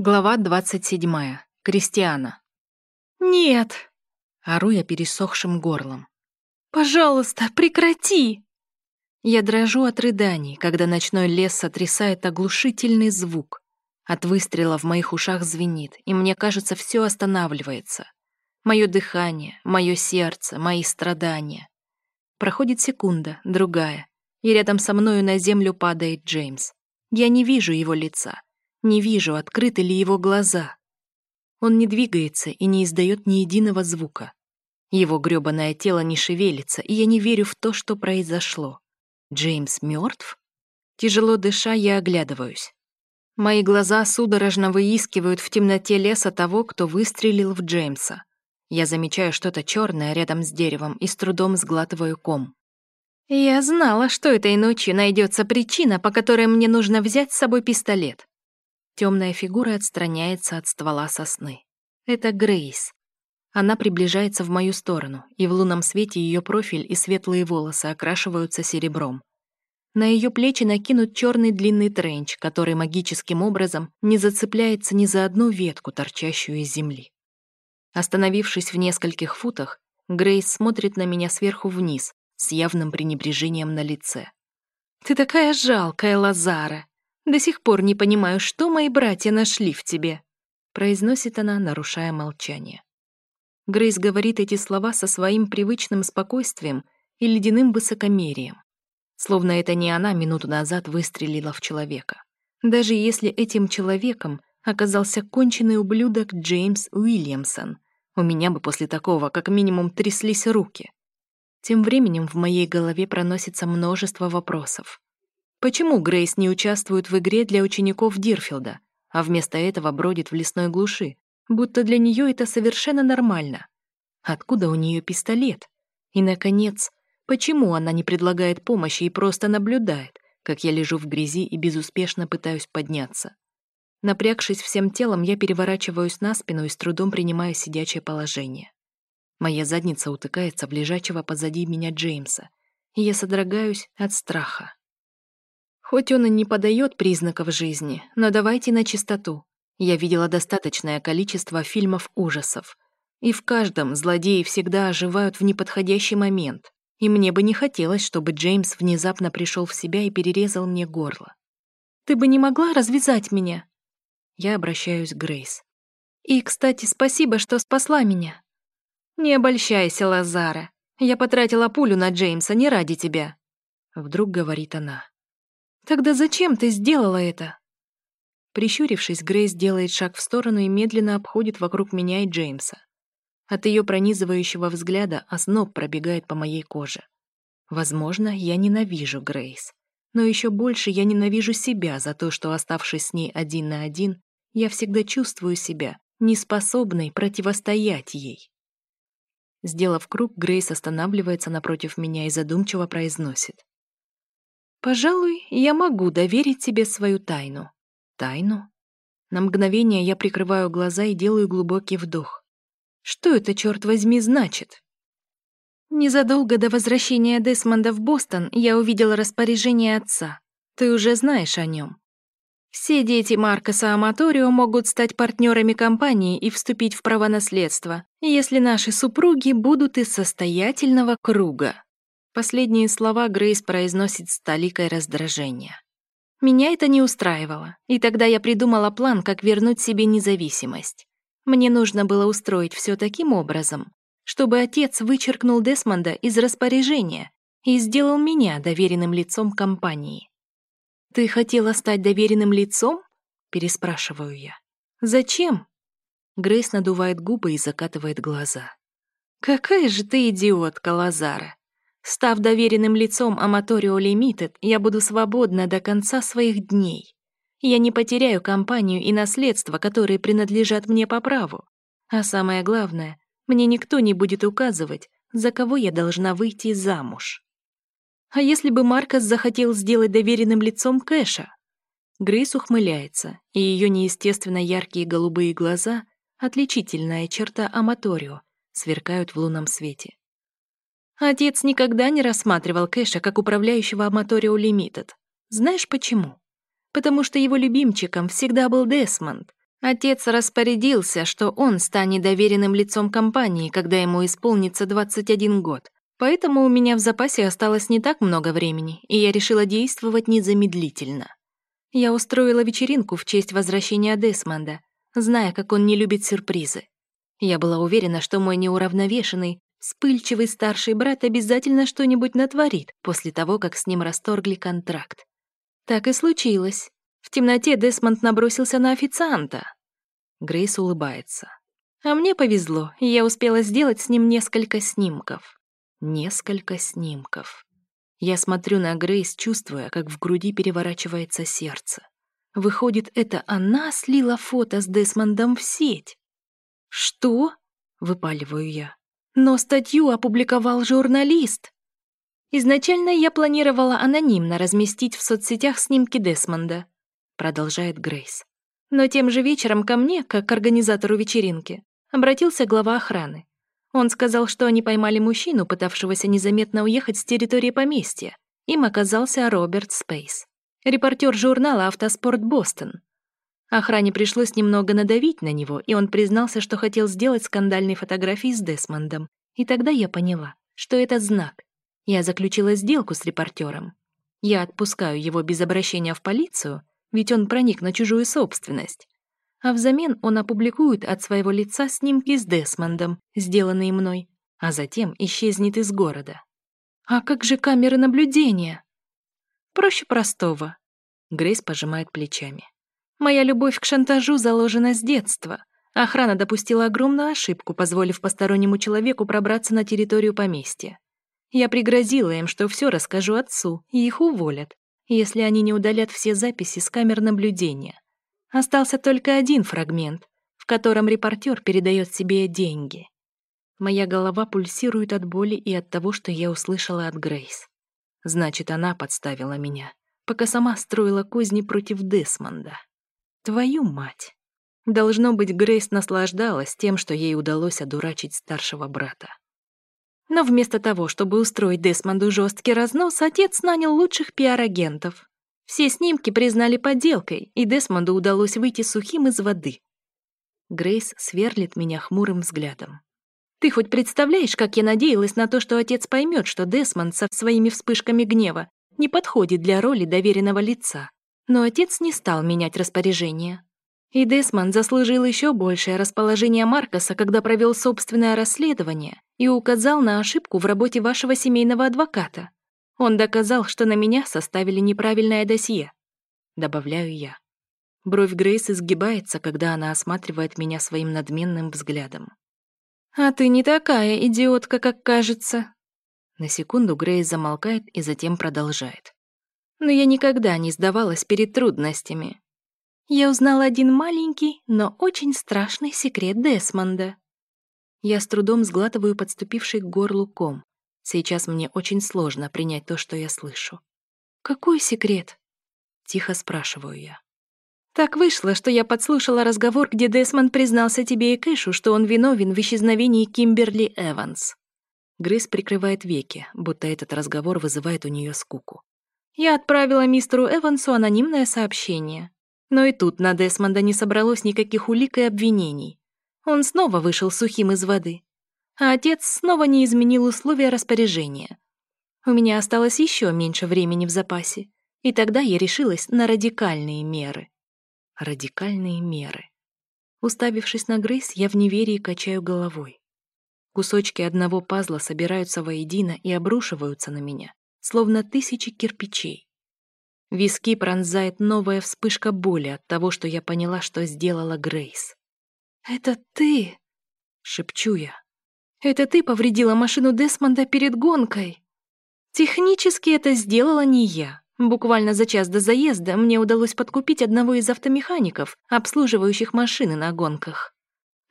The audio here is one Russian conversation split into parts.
Глава 27. Кристиана. «Нет!» — ору я пересохшим горлом. «Пожалуйста, прекрати!» Я дрожу от рыданий, когда ночной лес сотрясает оглушительный звук. От выстрела в моих ушах звенит, и мне кажется, все останавливается. Мое дыхание, мое сердце, мои страдания. Проходит секунда, другая, и рядом со мною на землю падает Джеймс. Я не вижу его лица. Не вижу, открыты ли его глаза. Он не двигается и не издает ни единого звука. Его грёбаное тело не шевелится, и я не верю в то, что произошло. Джеймс мертв? Тяжело дыша, я оглядываюсь. Мои глаза судорожно выискивают в темноте леса того, кто выстрелил в Джеймса. Я замечаю что-то черное рядом с деревом и с трудом сглатываю ком. Я знала, что этой ночью найдется причина, по которой мне нужно взять с собой пистолет. Темная фигура отстраняется от ствола сосны. Это Грейс. Она приближается в мою сторону, и в лунном свете ее профиль и светлые волосы окрашиваются серебром. На ее плечи накинут черный длинный тренч, который магическим образом не зацепляется ни за одну ветку, торчащую из земли. Остановившись в нескольких футах, Грейс смотрит на меня сверху вниз, с явным пренебрежением на лице. «Ты такая жалкая, Лазара!» До сих пор не понимаю, что мои братья нашли в тебе», — произносит она, нарушая молчание. Грейс говорит эти слова со своим привычным спокойствием и ледяным высокомерием. Словно это не она минуту назад выстрелила в человека. Даже если этим человеком оказался конченый ублюдок Джеймс Уильямсон, у меня бы после такого как минимум тряслись руки. Тем временем в моей голове проносится множество вопросов. Почему Грейс не участвует в игре для учеников Дирфилда, а вместо этого бродит в лесной глуши, будто для нее это совершенно нормально? Откуда у нее пистолет? И, наконец, почему она не предлагает помощи и просто наблюдает, как я лежу в грязи и безуспешно пытаюсь подняться? Напрягшись всем телом, я переворачиваюсь на спину и с трудом принимаю сидячее положение. Моя задница утыкается в лежачего позади меня Джеймса, и я содрогаюсь от страха. Хоть он и не подает признаков жизни, но давайте на чистоту. Я видела достаточное количество фильмов ужасов. И в каждом злодеи всегда оживают в неподходящий момент. И мне бы не хотелось, чтобы Джеймс внезапно пришел в себя и перерезал мне горло. «Ты бы не могла развязать меня?» Я обращаюсь к Грейс. «И, кстати, спасибо, что спасла меня». «Не обольщайся, Лазара. Я потратила пулю на Джеймса не ради тебя», — вдруг говорит она. Тогда зачем ты сделала это? Прищурившись, Грейс делает шаг в сторону и медленно обходит вокруг меня и Джеймса. От ее пронизывающего взгляда озноб пробегает по моей коже. Возможно, я ненавижу Грейс. Но еще больше я ненавижу себя за то, что, оставшись с ней один на один, я всегда чувствую себя неспособной противостоять ей. Сделав круг, Грейс останавливается напротив меня и задумчиво произносит. Пожалуй, я могу доверить тебе свою тайну. Тайну? На мгновение я прикрываю глаза и делаю глубокий вдох. Что это, черт возьми, значит? Незадолго до возвращения Десмонда в Бостон я увидела распоряжение отца. Ты уже знаешь о нем. Все дети Маркоса Аматорио могут стать партнерами компании и вступить в право наследства, если наши супруги будут из состоятельного круга. Последние слова Грейс произносит с толикой раздражения. Меня это не устраивало, и тогда я придумала план, как вернуть себе независимость. Мне нужно было устроить все таким образом, чтобы отец вычеркнул Десмонда из распоряжения и сделал меня доверенным лицом компании. «Ты хотела стать доверенным лицом?» — переспрашиваю я. «Зачем?» Грейс надувает губы и закатывает глаза. «Какая же ты идиотка, Лазара! Став доверенным лицом Аматорио Limited, я буду свободна до конца своих дней. Я не потеряю компанию и наследство, которые принадлежат мне по праву. А самое главное, мне никто не будет указывать, за кого я должна выйти замуж. А если бы Маркос захотел сделать доверенным лицом Кэша? Грейс ухмыляется, и ее неестественно яркие голубые глаза, отличительная черта Аматорио, сверкают в лунном свете. Отец никогда не рассматривал Кэша как управляющего Аматорио Лимитед. Знаешь почему? Потому что его любимчиком всегда был Десмонд, Отец распорядился, что он станет доверенным лицом компании, когда ему исполнится 21 год. Поэтому у меня в запасе осталось не так много времени, и я решила действовать незамедлительно. Я устроила вечеринку в честь возвращения Десмонда, зная, как он не любит сюрпризы. Я была уверена, что мой неуравновешенный, вспыльчивый старший брат обязательно что-нибудь натворит после того, как с ним расторгли контракт. Так и случилось. В темноте Десмонд набросился на официанта. Грейс улыбается. А мне повезло, и я успела сделать с ним несколько снимков. Несколько снимков. Я смотрю на Грейс, чувствуя, как в груди переворачивается сердце. Выходит, это она слила фото с Десмондом в сеть. «Что?» — выпаливаю я. «Но статью опубликовал журналист». Изначально я планировала анонимно разместить в соцсетях снимки Десмонда, продолжает Грейс. Но тем же вечером ко мне, как к организатору вечеринки, обратился глава охраны. Он сказал, что они поймали мужчину, пытавшегося незаметно уехать с территории поместья. Им оказался Роберт Спейс, репортер журнала «Автоспорт Бостон». Охране пришлось немного надавить на него, и он признался, что хотел сделать скандальные фотографии с Десмондом. И тогда я поняла, что это знак. Я заключила сделку с репортером. Я отпускаю его без обращения в полицию, ведь он проник на чужую собственность. А взамен он опубликует от своего лица снимки с Десмондом, сделанные мной, а затем исчезнет из города. А как же камеры наблюдения? Проще простого. Грейс пожимает плечами. Моя любовь к шантажу заложена с детства. Охрана допустила огромную ошибку, позволив постороннему человеку пробраться на территорию поместья. Я пригрозила им, что все расскажу отцу, и их уволят если они не удалят все записи с камер наблюдения. Остался только один фрагмент, в котором репортер передает себе деньги. Моя голова пульсирует от боли и от того, что я услышала от Грейс. Значит, она подставила меня, пока сама строила козни против Десмонда. Твою мать! Должно быть, Грейс наслаждалась тем, что ей удалось одурачить старшего брата. Но вместо того, чтобы устроить Десмонду жесткий разнос, отец нанял лучших пиар-агентов. Все снимки признали подделкой, и Десмонду удалось выйти сухим из воды. Грейс сверлит меня хмурым взглядом. «Ты хоть представляешь, как я надеялась на то, что отец поймет, что Десмонд со своими вспышками гнева не подходит для роли доверенного лица? Но отец не стал менять распоряжение. И Десмонд заслужил еще большее расположение Маркоса, когда провел собственное расследование и указал на ошибку в работе вашего семейного адвоката. Он доказал, что на меня составили неправильное досье. Добавляю я. Бровь Грейс изгибается, когда она осматривает меня своим надменным взглядом. «А ты не такая идиотка, как кажется». На секунду Грейс замолкает и затем продолжает. «Но я никогда не сдавалась перед трудностями я узнала один маленький, но очень страшный секрет Десмонда. Я с трудом сглатываю подступивший к горлу ком. Сейчас мне очень сложно принять то, что я слышу. «Какой секрет?» — тихо спрашиваю я. «Так вышло, что я подслушала разговор, где Десмонд признался тебе и Кэшу, что он виновен в исчезновении Кимберли Эванс». Грейс прикрывает веки, будто этот разговор вызывает у нее скуку. «Я отправила мистеру Эвансу анонимное сообщение. Но и тут на Десмонда не собралось никаких улик и обвинений. Он снова вышел сухим из воды. А отец снова не изменил условия распоряжения. У меня осталось еще меньше времени в запасе, и тогда я решилась на радикальные меры. Радикальные меры. Уставившись на Грейс, я в неверии качаю головой. Кусочки одного пазла собираются воедино и обрушиваются на меня, словно тысячи кирпичей. Виски пронзает новая вспышка боли от того, что я поняла, что сделала Грейс. «Это ты!» — шепчу я. «Это ты повредила машину Десмонда перед гонкой!» Технически это сделала не я. Буквально за час до заезда мне удалось подкупить одного из автомехаников, обслуживающих машины на гонках.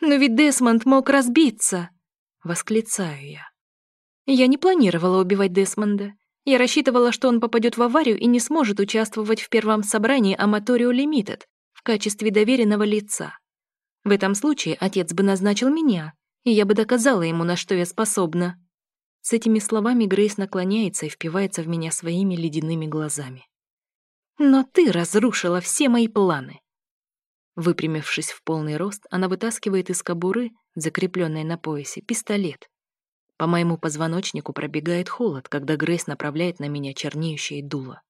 «Но ведь Десмонд мог разбиться!» — восклицаю я. Я не планировала убивать Десмонда. Я рассчитывала, что он попадет в аварию и не сможет участвовать в первом собрании Аматорио Лимитед в качестве доверенного лица. В этом случае отец бы назначил меня, и я бы доказала ему, на что я способна. С этими словами Грейс наклоняется и впивается в меня своими ледяными глазами. «Но ты разрушила все мои планы». Выпрямившись в полный рост, она вытаскивает из кобуры, закрепленной на поясе, пистолет. По моему позвоночнику пробегает холод, когда Грейс направляет на меня чернеющее дуло.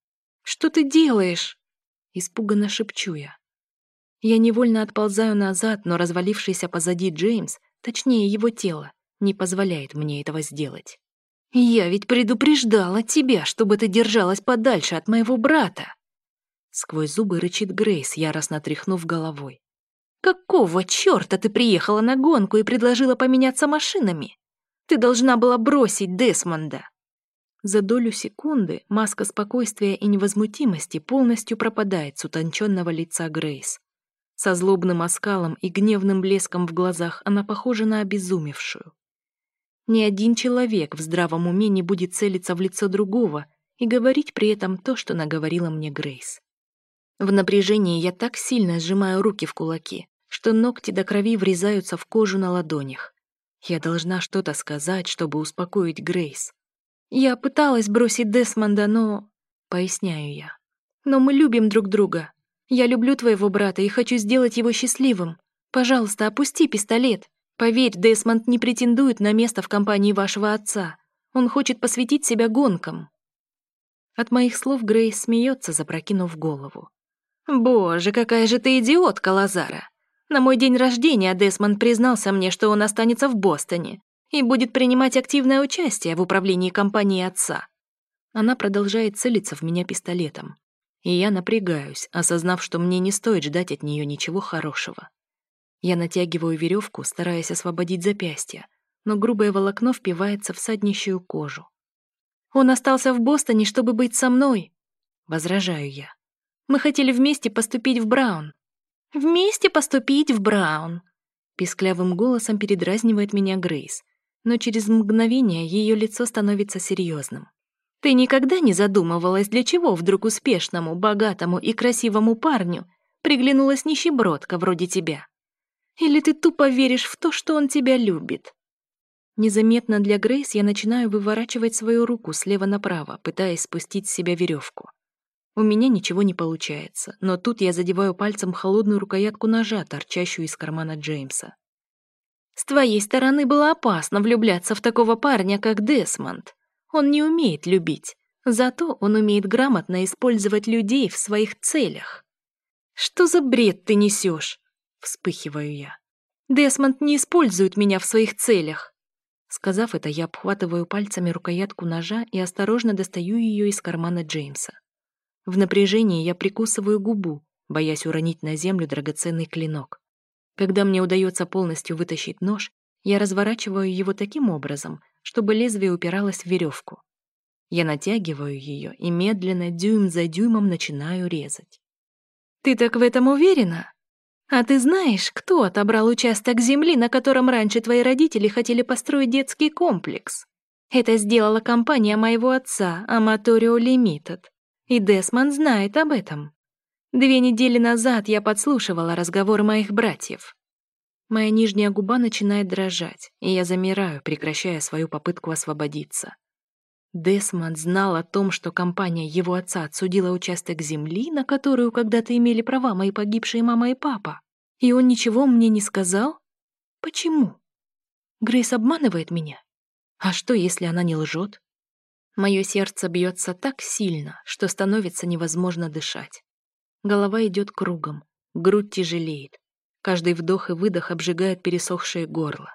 «Что ты делаешь?» Испуганно шепчу я. Я невольно отползаю назад, но развалившийся позади Джеймс, точнее его тело, не позволяет мне этого сделать. «Я ведь предупреждала тебя, чтобы ты держалась подальше от моего брата!» Сквозь зубы рычит Грейс, яростно тряхнув головой. «Какого чёрта ты приехала на гонку и предложила поменяться машинами? Ты должна была бросить Десмонда!» За долю секунды маска спокойствия и невозмутимости полностью пропадает с утонченного лица Грейс. Со злобным оскалом и гневным блеском в глазах она похожа на обезумевшую. Ни один человек в здравом уме не будет целиться в лицо другого и говорить при этом то, что наговорила мне Грейс. В напряжении я так сильно сжимаю руки в кулаки, что ногти до крови врезаются в кожу на ладонях. Я должна что-то сказать, чтобы успокоить Грейс. Я пыталась бросить Десмонда, но... Поясняю я. Но мы любим друг друга. Я люблю твоего брата и хочу сделать его счастливым. Пожалуйста, опусти пистолет. Поверь, Десмонд не претендует на место в компании вашего отца. Он хочет посвятить себя гонкам». От моих слов Грейс смеется, запрокинув голову. «Боже, какая же ты идиотка, Лазара! На мой день рождения Десмонд признался мне, что он останется в Бостоне и будет принимать активное участие в управлении компанией отца». Она продолжает целиться в меня пистолетом и я напрягаюсь, осознав, что мне не стоит ждать от нее ничего хорошего. Я натягиваю веревку, стараясь освободить запястье, но грубое волокно впивается в саднищую кожу. «Он остался в Бостоне, чтобы быть со мной», — возражаю я. «Мы хотели вместе поступить в Браун». «Вместе поступить в Браун», — писклявым голосом передразнивает меня Грейс, но через мгновение ее лицо становится серьезным. Ты никогда не задумывалась, для чего вдруг успешному, богатому и красивому парню приглянулась нищебродка вроде тебя? Или ты тупо веришь в то, что он тебя любит? Незаметно для Грейс я начинаю выворачивать свою руку слева направо, пытаясь спустить с себя веревку. У меня ничего не получается, но тут я задеваю пальцем холодную рукоятку ножа, торчащую из кармана Джеймса. С твоей стороны было опасно влюбляться в такого парня, как Десмонд. Он не умеет любить, зато он умеет грамотно использовать людей в своих целях. «Что за бред ты несешь?» — вспыхиваю я. «Десмонд не использует меня в своих целях». Сказав это, я обхватываю пальцами рукоятку ножа и осторожно достаю ее из кармана Джеймса. В напряжении я прикусываю губу, боясь уронить на землю драгоценный клинок. Когда мне удается полностью вытащить нож, я разворачиваю его таким образом, чтобы лезвие упиралось в веревку. Я натягиваю ее и медленно, дюйм за дюймом, начинаю резать. «Ты так в этом уверена? А ты знаешь, кто отобрал участок земли, на котором раньше твои родители хотели построить детский комплекс? Это сделала компания моего отца, Аматорио Limited. И Десман знает об этом. Две недели назад я подслушивала разговор моих братьев. Моя нижняя губа начинает дрожать, и я замираю, прекращая свою попытку освободиться. Десмонд знал о том, что компания его отца отсудила участок земли, на которую когда-то имели права мои погибшие мама и папа. И он ничего мне не сказал? Почему? Грейс обманывает меня? А что, если она не лжет? Мое сердце бьется так сильно, что становится невозможно дышать. Голова идет кругом, грудь тяжелеет, Каждый вдох и выдох обжигает пересохшее горло.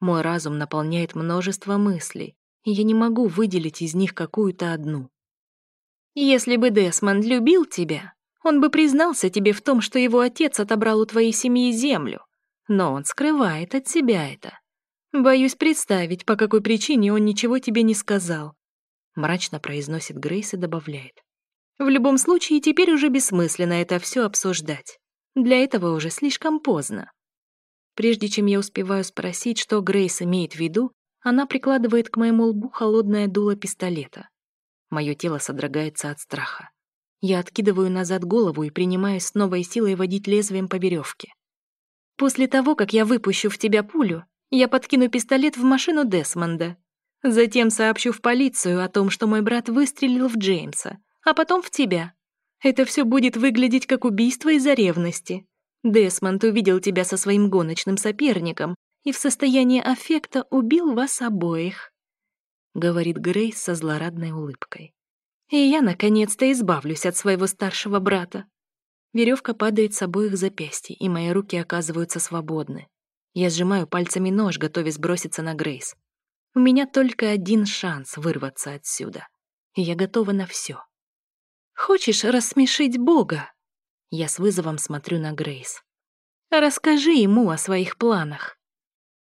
Мой разум наполняет множество мыслей, и я не могу выделить из них какую-то одну. «Если бы Десмонд любил тебя, он бы признался тебе в том, что его отец отобрал у твоей семьи землю, но он скрывает от себя это. Боюсь представить, по какой причине он ничего тебе не сказал», мрачно произносит Грейс и добавляет. «В любом случае, теперь уже бессмысленно это все обсуждать. Для этого уже слишком поздно. Прежде чем я успеваю спросить, что Грейс имеет в виду, она прикладывает к моему лбу холодное дуло пистолета. Мое тело содрогается от страха. Я откидываю назад голову и принимаюсь с новой силой водить лезвием по веревке. «После того, как я выпущу в тебя пулю, я подкину пистолет в машину Десмонда. Затем сообщу в полицию о том, что мой брат выстрелил в Джеймса, а потом в тебя. Это все будет выглядеть как убийство из-за ревности. Десмонд увидел тебя со своим гоночным соперником и в состоянии аффекта убил вас обоих», — говорит Грейс со злорадной улыбкой. «И я, наконец-то, избавлюсь от своего старшего брата». Веревка падает с обоих запястий, и мои руки оказываются свободны. Я сжимаю пальцами нож, готовясь броситься на Грейс. У меня только один шанс вырваться отсюда. Я готова на все. «Хочешь рассмешить Бога?» Я с вызовом смотрю на Грейс. «Расскажи ему о своих планах».